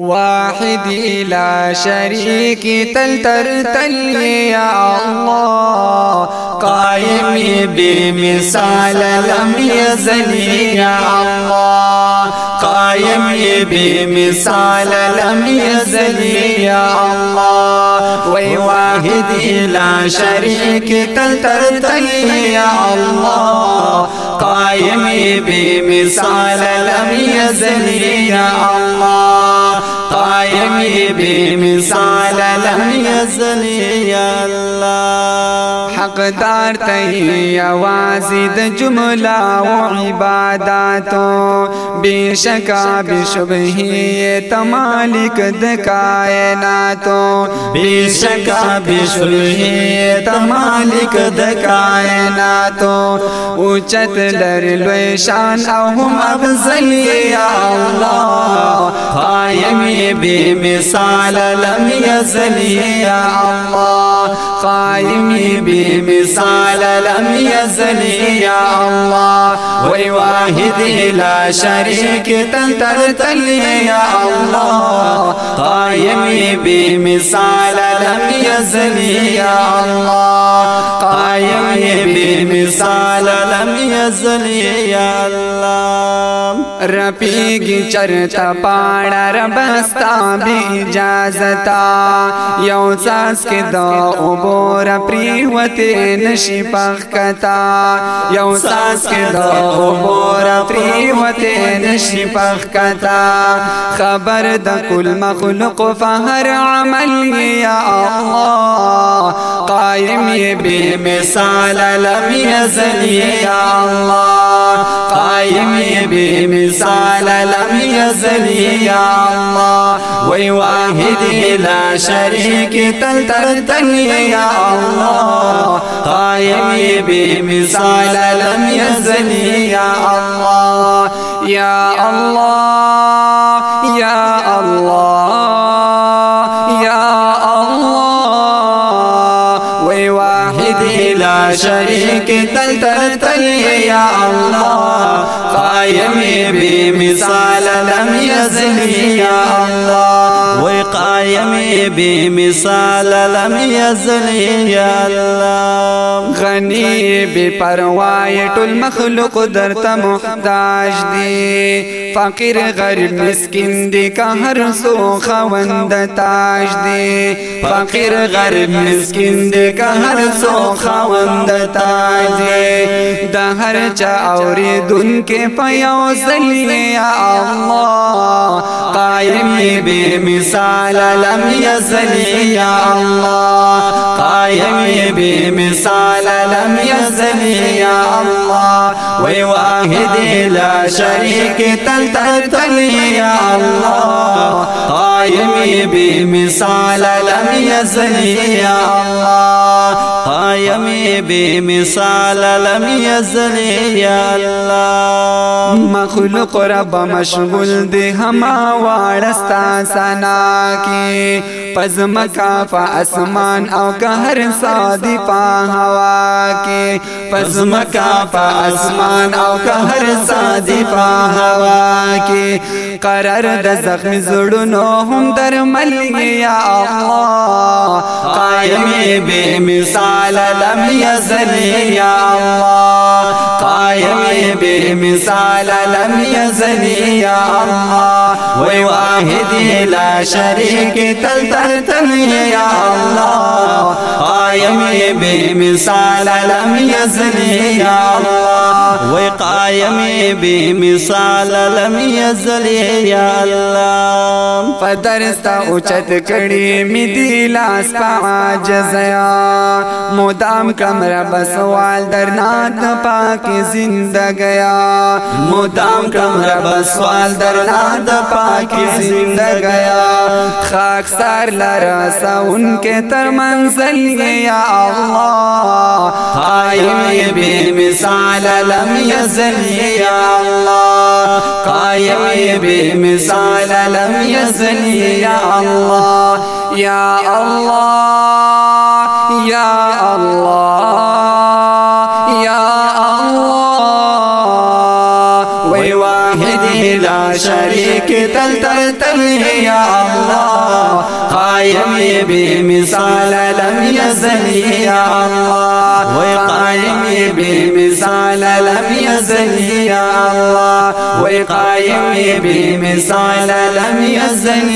واحد لا شریک تل تر تل یا اللہ قائم بے مثال لم یزل یا اللہ قائم بے مثال لم یزل یا اللہ وی واحد لا شریک تل تر تل یا اللہ قائم بے مثال لم یزل یا اللہ قائم بے مثال لم یا اللہ. حقدار تہی آوازی د جملہ و عباداتو بے شکا، بے شبہی تمالک د کائناتو بے شکا، بے شبہی تمالک د کائناتو اوچت لر لوی شان او ہم افضل یا اللہ۔ قائم بے مثال، لم یزل یا اللہ۔ قائم بے مثال، لم یزل یا اللہ۔ وی واحد لا شریک تل تل تل یا اللہ۔ قائم بے مثال لم یزل یا اللہ۔ قائم بے مثال لم یزل یا اللہ۔ رپیگی چرتا پاڑا ربستا بھی اجازتا۔ یو ساس کے دو عبور پریوتے نشی پخکتا۔ یو ساس کے دو عبور پریوتے نشی پخکتا۔ خبر دا کل مخلوق، فہر عمل یا اللہ۔ قائم یہ بے مثال، لم یزل یا اللہ۔ قائم یہ بے مثال لم يزل يا اللہ وی لا شریک تل تل تل یا اللہ قائم یہ بے مثال لم يزل يا اللہ یا اللہ شریک تل تل تل یا اللہ، قائم بے مثال لم یزل یا اللہ۔ وی قائم بے مثال لم یزل یا اللہ۔ غنی بے پروائی ٹل مخلوق در تا محتاج دی فقیر، غریب مسکن دی کا ہر سو خوند تاج دی فقیر، غریب مسکن دی کا ہر سو خوند تاج دی دا ہر چا اوری دن کے پیو زلی یا اللہ، قائم بے مثال لم یزل یا اللہ، قائم بے مثال لم یزل یا اللہ وی واحد لا شریک تل تل تل یا اللہ، قائم بے مثال لم یزل یا اللہ قائم بے مثال لم یزل یا اللہ. مخلوق رب مشغول دے ہما وارستا سنا کی. پزم کا فا اسمان او کہر سادی پا ہوا کی. پزم کا فا اسمان او کہر سادی پا ہوا کی. قرار د زخم زڑنو ہم در ملی یا اللہ قائم بے مثال لم یزل یا اللہ قائم بے مثال لم یزل یا اللہ وی واحد لا شریک تل تل تل یا اللہ مثال لم یزل یا اللہ وی قائم مثال لم یزل یا اللہ پدرستا اچت کڑی می دی لاس پا جزیا. مدام کمر بسوال در نات پاک زندگیا. مدام کمر بسوال در نات پاک زندگیا. خاک سار لرسا ان کے تر منزل یا اللہ. قائم بے مثال لم یزل یا اللہ قائم بے مثال لم یزل یا اللہ یا اللہ یا اللہ یا اللہ وی واحد لا شریک تل تل تل یا اللہ۔ قائم بے مثال لم یزل یا اللہ۔ وہ قائم بے مثال لم یزل یا اللہ۔ وہ قائم بے مثال لم یزل